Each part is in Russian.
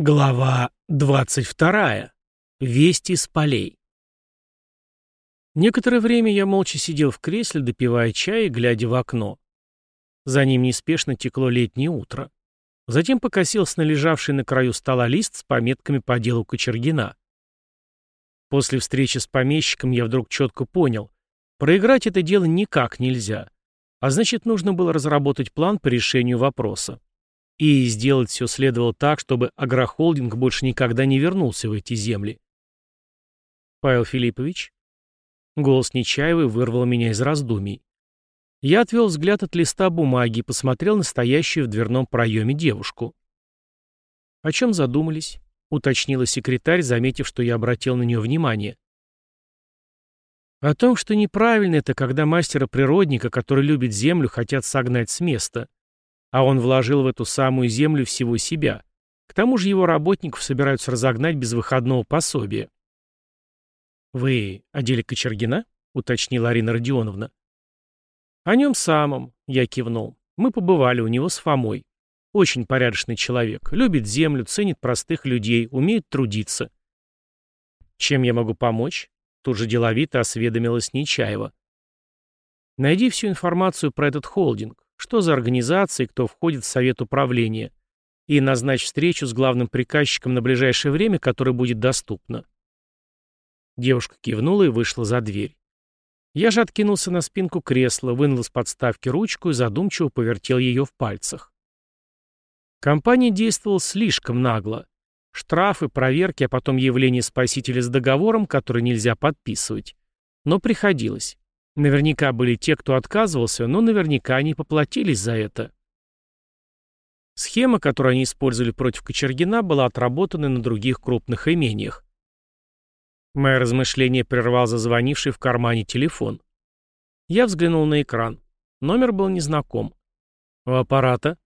Глава 22. Вести с полей. Некоторое время я молча сидел в кресле, допивая чай и глядя в окно. За ним неспешно текло летнее утро. Затем покосился на лежавший на краю стола лист с пометками по делу Кочергина. После встречи с помещиком я вдруг четко понял, проиграть это дело никак нельзя, а значит, нужно было разработать план по решению вопроса. И сделать все следовало так, чтобы агрохолдинг больше никогда не вернулся в эти земли. Павел Филиппович? Голос Нечаевой вырвал меня из раздумий. Я отвел взгляд от листа бумаги и посмотрел на стоящую в дверном проеме девушку. «О чем задумались?» — уточнила секретарь, заметив, что я обратил на нее внимание. «О том, что неправильно это, когда мастера-природника, который любит землю, хотят согнать с места. А он вложил в эту самую землю всего себя. К тому же его работников собираются разогнать без выходного пособия. «Вы о Кочергина?» — уточнила Арина Родионовна. «О нем самом», — я кивнул. «Мы побывали у него с Фомой. Очень порядочный человек, любит землю, ценит простых людей, умеет трудиться». «Чем я могу помочь?» — тут же деловито осведомилась Нечаева. «Найди всю информацию про этот холдинг. Что за организации, кто входит в совет управления. И назначь встречу с главным приказчиком на ближайшее время, которое будет доступно. Девушка кивнула и вышла за дверь. Я же откинулся на спинку кресла, вынул из подставки ручку и задумчиво повертел ее в пальцах. Компания действовала слишком нагло. Штрафы, проверки, а потом явление спасителя с договором, который нельзя подписывать. Но приходилось. Наверняка были те, кто отказывался, но наверняка они поплатились за это. Схема, которую они использовали против Кочергина, была отработана на других крупных имениях. Мое размышление прервал зазвонивший в кармане телефон. Я взглянул на экран. Номер был незнаком. У аппарата?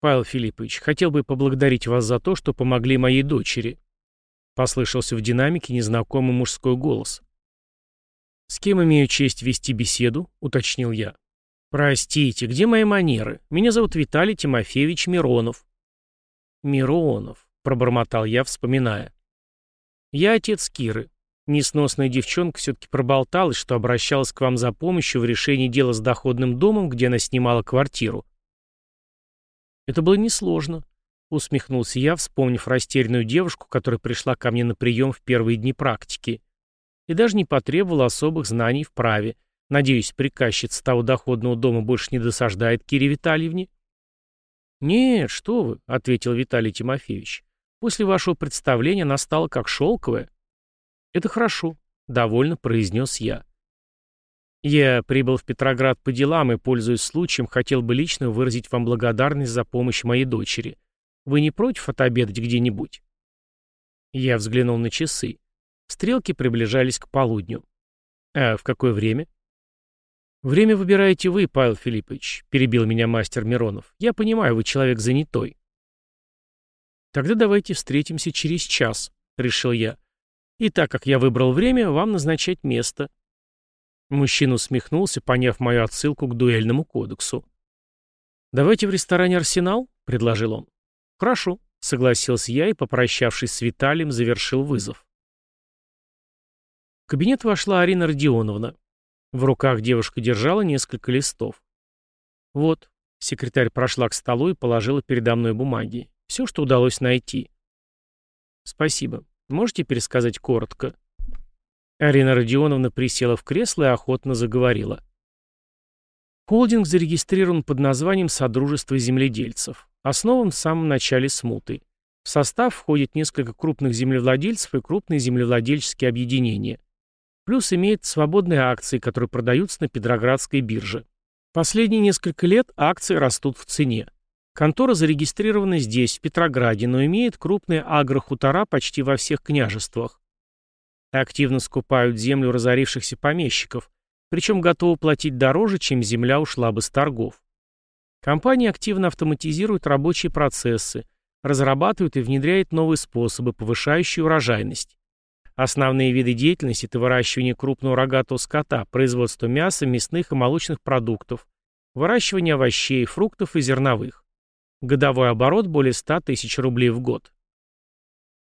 Павел Филиппович, хотел бы поблагодарить вас за то, что помогли моей дочери. Послышался в динамике незнакомый мужской голос. «С кем имею честь вести беседу?» — уточнил я. «Простите, где мои манеры? Меня зовут Виталий Тимофеевич Миронов». «Миронов», — пробормотал я, вспоминая. «Я отец Киры. Несносная девчонка все-таки проболталась, что обращалась к вам за помощью в решении дела с доходным домом, где она снимала квартиру». «Это было несложно», — усмехнулся я, вспомнив растерянную девушку, которая пришла ко мне на прием в первые дни практики и даже не потребовал особых знаний в праве. Надеюсь, приказчица того доходного дома больше не досаждает Кире Витальевне? «Нет, что вы», — ответил Виталий Тимофеевич. «После вашего представления она стала как шелковая». «Это хорошо», — довольно произнес я. «Я прибыл в Петроград по делам и, пользуясь случаем, хотел бы лично выразить вам благодарность за помощь моей дочери. Вы не против отобедать где-нибудь?» Я взглянул на часы. Стрелки приближались к полудню. А в какое время? Время выбираете вы, Павел Филиппович, перебил меня мастер Миронов. Я понимаю, вы человек занятой. Тогда давайте встретимся через час, решил я. И так как я выбрал время, вам назначать место. Мужчина усмехнулся, поняв мою отсылку к дуэльному кодексу. «Давайте в ресторане «Арсенал», — предложил он. «Хорошо», — согласился я и, попрощавшись с Виталием, завершил вызов. В кабинет вошла Арина Родионовна. В руках девушка держала несколько листов. «Вот», — секретарь прошла к столу и положила передо мной бумаги. «Все, что удалось найти». «Спасибо. Можете пересказать коротко?» Арина Родионовна присела в кресло и охотно заговорила. Холдинг зарегистрирован под названием «Содружество земледельцев», основан в самом начале смуты. В состав входит несколько крупных землевладельцев и крупные землевладельческие объединения. Плюс имеет свободные акции, которые продаются на Петроградской бирже. Последние несколько лет акции растут в цене. Контора зарегистрирована здесь, в Петрограде, но имеет крупные агрохутора почти во всех княжествах. Активно скупают землю разорившихся помещиков, причем готовы платить дороже, чем земля ушла бы с торгов. Компания активно автоматизирует рабочие процессы, разрабатывает и внедряет новые способы, повышающие урожайность. Основные виды деятельности – это выращивание крупного рогатого скота, производство мяса, мясных и молочных продуктов, выращивание овощей, фруктов и зерновых. Годовой оборот более 100 тысяч рублей в год.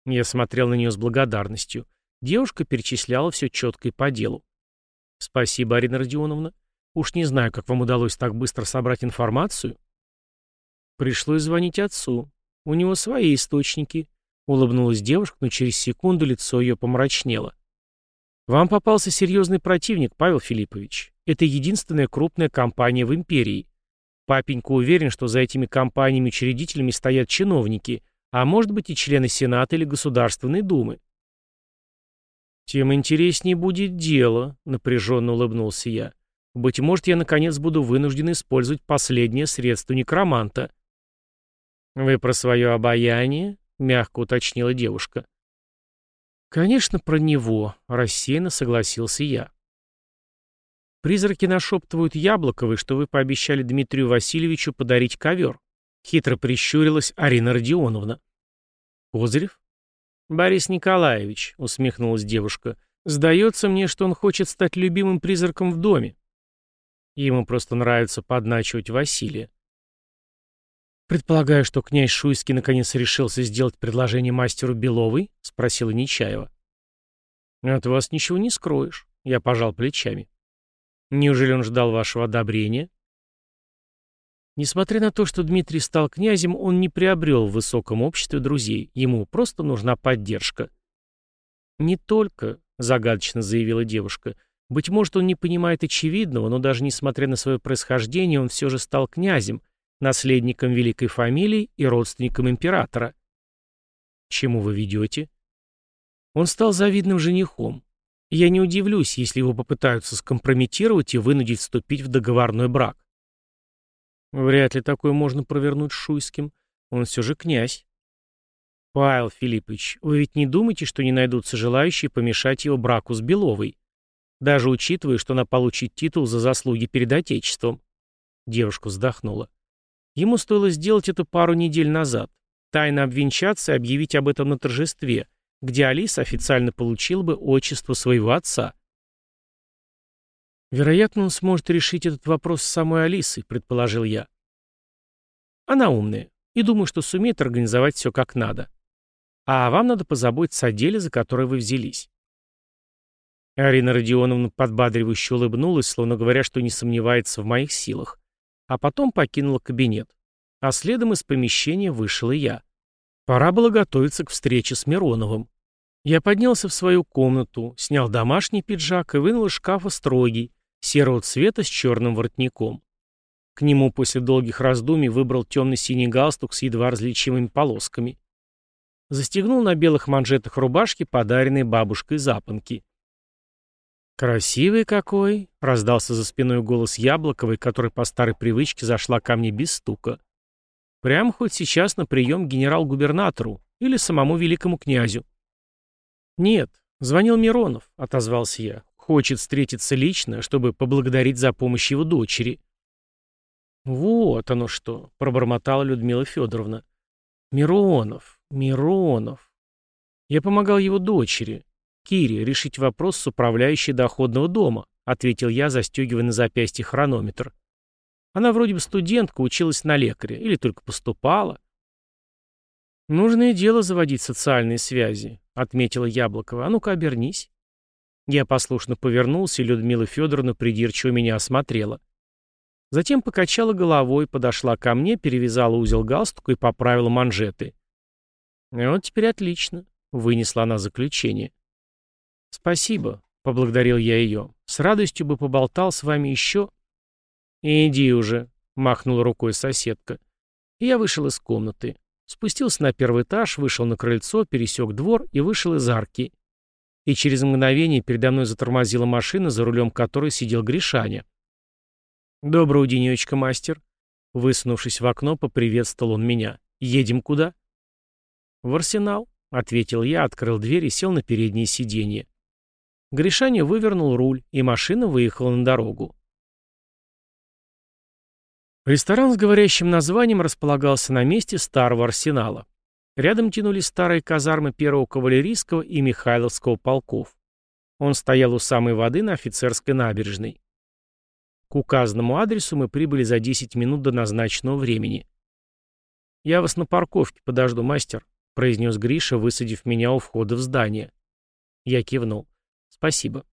Я смотрел на нее с благодарностью. Девушка перечисляла все четко и по делу. «Спасибо, Арина Родионовна. Уж не знаю, как вам удалось так быстро собрать информацию». Пришлось звонить отцу. У него свои источники. Улыбнулась девушка, но через секунду лицо ее помрачнело. Вам попался серьезный противник, Павел Филиппович. Это единственная крупная компания в империи. Папенька уверен, что за этими компаниями-учредителями стоят чиновники, а может быть и члены Сената или Государственной Думы. «Тем интереснее будет дело», — напряженно улыбнулся я. «Быть может, я наконец буду вынужден использовать последнее средство некроманта». «Вы про свое обаяние?» — мягко уточнила девушка. «Конечно, про него», — рассеянно согласился я. «Призраки нашептывают Яблоковой, что вы пообещали Дмитрию Васильевичу подарить ковер», — хитро прищурилась Арина Родионовна. «Козырев?» «Борис Николаевич», — усмехнулась девушка, — «сдается мне, что он хочет стать любимым призраком в доме». Ему просто нравится подначивать Василия. «Предполагаю, что князь Шуйский наконец решился сделать предложение мастеру Беловой?» — спросила Нечаева. «От вас ничего не скроешь», — я пожал плечами. «Неужели он ждал вашего одобрения?» Несмотря на то, что Дмитрий стал князем, он не приобрел в высоком обществе друзей, ему просто нужна поддержка. «Не только», — загадочно заявила девушка, — «быть может, он не понимает очевидного, но даже несмотря на свое происхождение, он все же стал князем, наследником великой фамилии и родственником императора. Чему вы ведете? Он стал завидным женихом. Я не удивлюсь, если его попытаются скомпрометировать и вынудить вступить в договорной брак. Вряд ли такое можно провернуть с Шуйским. Он все же князь. Павел Филиппович, вы ведь не думаете, что не найдутся желающие помешать его браку с Беловой? Даже учитывая, что она получит титул за заслуги перед Отечеством. Девушка вздохнула. Ему стоило сделать это пару недель назад. Тайно обвенчаться и объявить об этом на торжестве, где Алиса официально получила бы отчество своего отца. «Вероятно, он сможет решить этот вопрос с самой Алисой», — предположил я. «Она умная, и думаю, что сумеет организовать все как надо. А вам надо позаботиться о деле, за которое вы взялись». Арина Родионовна подбадривающе улыбнулась, словно говоря, что не сомневается в моих силах а потом покинула кабинет. А следом из помещения вышел и я. Пора было готовиться к встрече с Мироновым. Я поднялся в свою комнату, снял домашний пиджак и вынул из шкафа строгий, серого цвета с черным воротником. К нему после долгих раздумий выбрал темно-синий галстук с едва различимыми полосками. Застегнул на белых манжетах рубашки, подаренные бабушкой запонки. «Красивый какой!» — раздался за спиной голос Яблоковой, который по старой привычке зашла ко мне без стука. «Прямо хоть сейчас на прием генерал-губернатору или самому великому князю». «Нет, звонил Миронов», — отозвался я. «Хочет встретиться лично, чтобы поблагодарить за помощь его дочери». «Вот оно что», — пробормотала Людмила Федоровна. «Миронов, Миронов. Я помогал его дочери. Кире решить вопрос с управляющей доходного дома», ответил я, застегивая на запястье хронометр. Она вроде бы студентка, училась на лекаря, или только поступала. «Нужное дело заводить социальные связи», — отметила Яблокова. «А ну-ка, обернись». Я послушно повернулся, и Людмила Федоровна придирчиво меня осмотрела. Затем покачала головой, подошла ко мне, перевязала узел галстука и поправила манжеты. «Вот теперь отлично», — вынесла она заключение. «Спасибо», — поблагодарил я ее. «С радостью бы поболтал с вами еще». «Иди уже», — махнула рукой соседка. И я вышел из комнаты. Спустился на первый этаж, вышел на крыльцо, пересек двор и вышел из арки. И через мгновение передо мной затормозила машина, за рулем которой сидел Гришаня. «Доброго денечка, мастер!» Высунувшись в окно, поприветствовал он меня. «Едем куда?» «В арсенал», — ответил я, открыл дверь и сел на переднее сиденье. Гришаня вывернул руль, и машина выехала на дорогу. Ресторан с говорящим названием располагался на месте старого арсенала. Рядом тянулись старые казармы первого кавалерийского и Михайловского полков. Он стоял у самой воды на офицерской набережной. К указанному адресу мы прибыли за 10 минут до назначенного времени. «Я вас на парковке подожду, мастер», — произнес Гриша, высадив меня у входа в здание. Я кивнул. «Спасибо».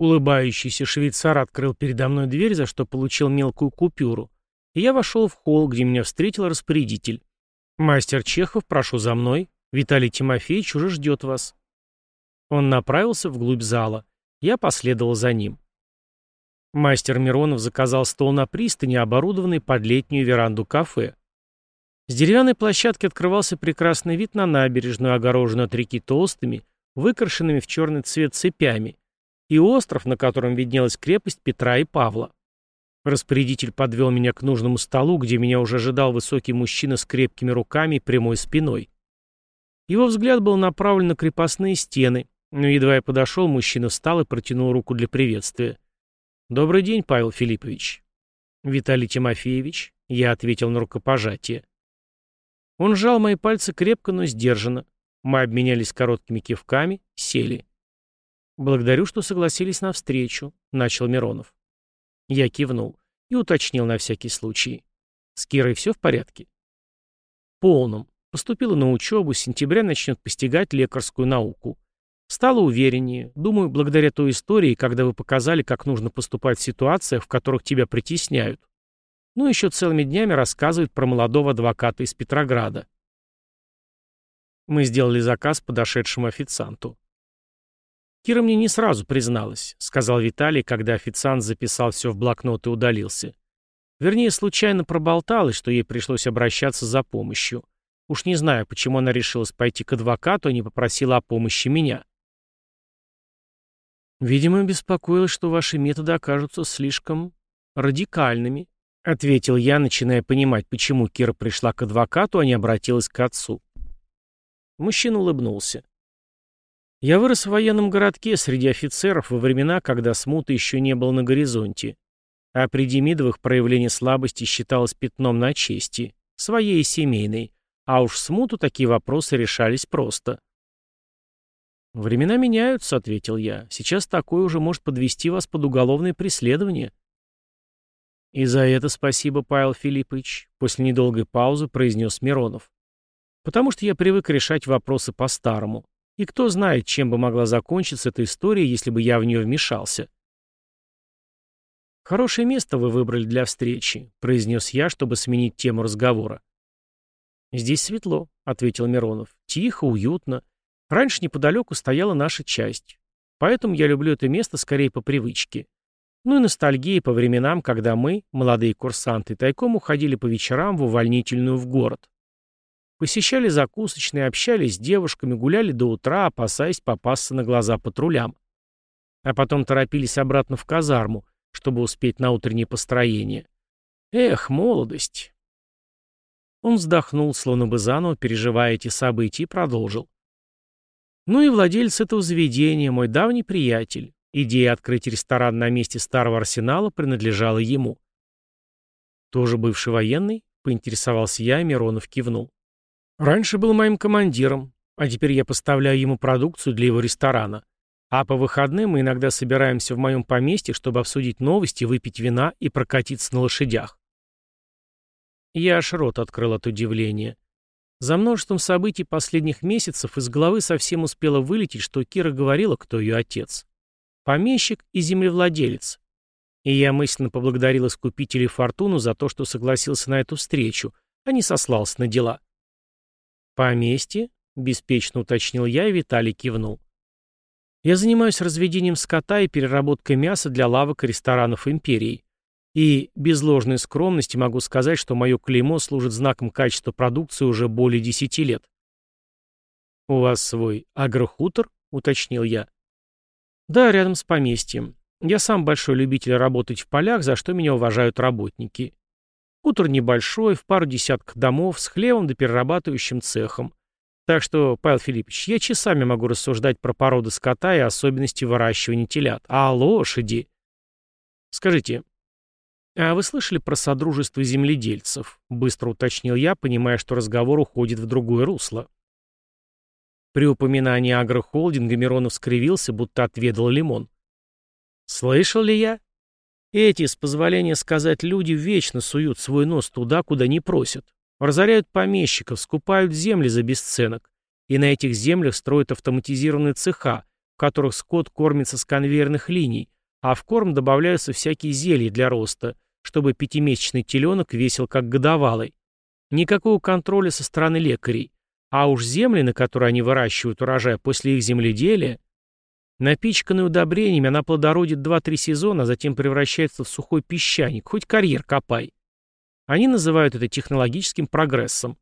Улыбающийся швейцар открыл передо мной дверь, за что получил мелкую купюру, и я вошел в холл, где меня встретил распорядитель. «Мастер Чехов, прошу за мной. Виталий Тимофеевич уже ждет вас». Он направился вглубь зала. Я последовал за ним. Мастер Миронов заказал стол на пристани, оборудованный под летнюю веранду кафе. С деревянной площадки открывался прекрасный вид на набережную, огороженную от реки толстыми, выкрашенными в черный цвет цепями, и остров, на котором виднелась крепость Петра и Павла. Распорядитель подвел меня к нужному столу, где меня уже ожидал высокий мужчина с крепкими руками и прямой спиной. Его взгляд был направлен на крепостные стены, но едва я подошел, мужчина встал и протянул руку для приветствия. «Добрый день, Павел Филиппович». «Виталий Тимофеевич», — я ответил на рукопожатие. Он сжал мои пальцы крепко, но сдержанно. Мы обменялись короткими кивками, сели. «Благодарю, что согласились на встречу», — начал Миронов. Я кивнул и уточнил на всякий случай. «С Кирой все в порядке?» «Полном. Поступила на учебу, с сентября начнет постигать лекарскую науку. Стало увереннее. Думаю, благодаря той истории, когда вы показали, как нужно поступать в ситуациях, в которых тебя притесняют. Ну, еще целыми днями рассказывают про молодого адвоката из Петрограда. Мы сделали заказ подошедшему официанту. «Кира мне не сразу призналась», — сказал Виталий, когда официант записал все в блокнот и удалился. Вернее, случайно проболталась, что ей пришлось обращаться за помощью. Уж не знаю, почему она решилась пойти к адвокату, а не попросила о помощи меня. «Видимо, беспокоилась, что ваши методы окажутся слишком радикальными», — ответил я, начиная понимать, почему Кира пришла к адвокату, а не обратилась к отцу. Мужчина улыбнулся. «Я вырос в военном городке среди офицеров во времена, когда смуты еще не было на горизонте. А при Демидовых проявление слабости считалось пятном на чести, своей и семейной, а уж смуту такие вопросы решались просто. «Времена меняются», — ответил я. «Сейчас такое уже может подвести вас под уголовное преследование». «И за это спасибо, Павел Филиппович», — после недолгой паузы произнес Миронов. «Потому что я привык решать вопросы по-старому. И кто знает, чем бы могла закончиться эта история, если бы я в нее вмешался». «Хорошее место вы выбрали для встречи», — произнес я, чтобы сменить тему разговора. «Здесь светло», — ответил Миронов. «Тихо, уютно. Раньше неподалеку стояла наша часть. Поэтому я люблю это место скорее по привычке. Ну и ностальгии по временам, когда мы, молодые курсанты, тайком уходили по вечерам в увольнительную в город. Посещали закусочные, общались с девушками, гуляли до утра, опасаясь попасться на глаза патрулям. А потом торопились обратно в казарму, чтобы успеть на утреннее построение. Эх, молодость. Он вздохнул, словно бы заново переживая эти события, и продолжил. Ну и владелец этого заведения, мой давний приятель. Идея открыть ресторан на месте старого арсенала принадлежала ему. «Тоже бывший военный?» — поинтересовался я, и Миронов кивнул. «Раньше был моим командиром, а теперь я поставляю ему продукцию для его ресторана. А по выходным мы иногда собираемся в моем поместье, чтобы обсудить новости, выпить вина и прокатиться на лошадях». Я аж рот открыл от удивления. За множеством событий последних месяцев из головы совсем успела вылететь, что Кира говорила, кто ее отец. Помещик и землевладелец. И я мысленно поблагодарил искупителей Фортуну за то, что согласился на эту встречу, а не сослался на дела. «Поместье?» — беспечно уточнил я, и Виталий кивнул. «Я занимаюсь разведением скота и переработкой мяса для лавок и ресторанов империи. И без ложной скромности могу сказать, что мое клеймо служит знаком качества продукции уже более десяти лет. «У вас свой агрохутор?» — уточнил я. «Да, рядом с поместьем. Я сам большой любитель работать в полях, за что меня уважают работники. Хутор небольшой, в пару десятков домов, с хлевом да перерабатывающим цехом. Так что, Павел Филиппович, я часами могу рассуждать про породы скота и особенности выращивания телят. А лошади? Скажите, «А вы слышали про Содружество земледельцев?» — быстро уточнил я, понимая, что разговор уходит в другое русло. При упоминании агрохолдинга Миронов скривился, будто отведал лимон. «Слышал ли я? Эти, с позволения сказать, люди вечно суют свой нос туда, куда не просят. Разоряют помещиков, скупают земли за бесценок. И на этих землях строят автоматизированные цеха, в которых скот кормится с конвейерных линий, а в корм добавляются всякие зелья для роста, чтобы пятимесячный теленок весил как годовалый. Никакого контроля со стороны лекарей. А уж земли, на которые они выращивают урожай после их земледелия, напичканные удобрениями, она плодородит 2-3 сезона, а затем превращается в сухой песчаник, хоть карьер копай. Они называют это технологическим прогрессом.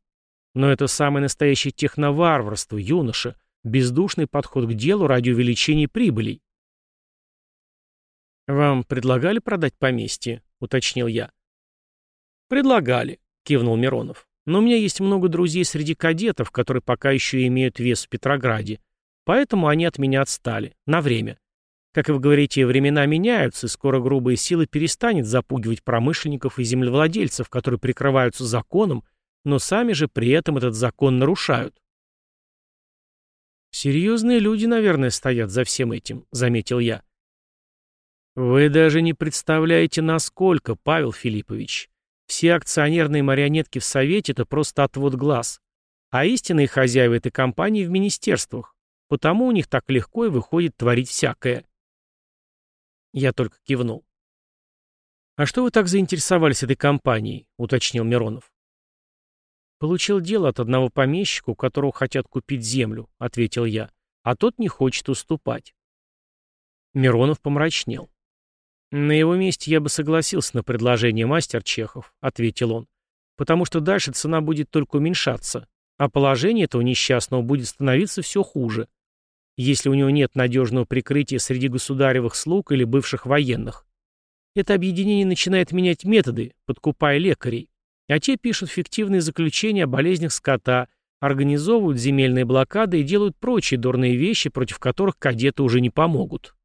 Но это самое настоящее техноварварство, юноша, бездушный подход к делу ради увеличения прибылей. «Вам предлагали продать поместье?» — уточнил я. «Предлагали», — кивнул Миронов. «Но у меня есть много друзей среди кадетов, которые пока еще имеют вес в Петрограде. Поэтому они от меня отстали. На время. Как вы говорите, времена меняются, и скоро грубая сила перестанет запугивать промышленников и землевладельцев, которые прикрываются законом, но сами же при этом этот закон нарушают. «Серьезные люди, наверное, стоят за всем этим», — заметил я. «Вы даже не представляете, насколько, Павел Филиппович. Все акционерные марионетки в Совете — это просто отвод глаз. А истинные хозяева этой компании в министерствах. Потому у них так легко и выходит творить всякое». Я только кивнул. «А что вы так заинтересовались этой компанией?» — уточнил Миронов. «Получил дело от одного помещика, у которого хотят купить землю», — ответил я, «а тот не хочет уступать». Миронов помрачнел. «На его месте я бы согласился на предложение мастер Чехов», — ответил он, «потому что дальше цена будет только уменьшаться, а положение этого несчастного будет становиться все хуже, если у него нет надежного прикрытия среди государевых слуг или бывших военных. Это объединение начинает менять методы, подкупая лекарей а те пишут фиктивные заключения о болезнях скота, организовывают земельные блокады и делают прочие дурные вещи, против которых кадеты уже не помогут.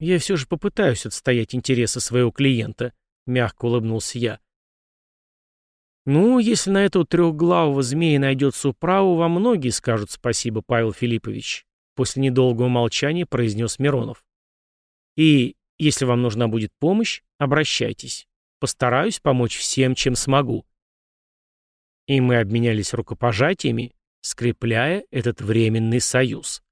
«Я все же попытаюсь отстоять интересы своего клиента», — мягко улыбнулся я. «Ну, если на этого трехглавого змея найдется управу, вам многие скажут спасибо, Павел Филиппович», — после недолгого молчания произнес Миронов. «И если вам нужна будет помощь, обращайтесь». Постараюсь помочь всем, чем смогу. И мы обменялись рукопожатиями, скрепляя этот временный союз.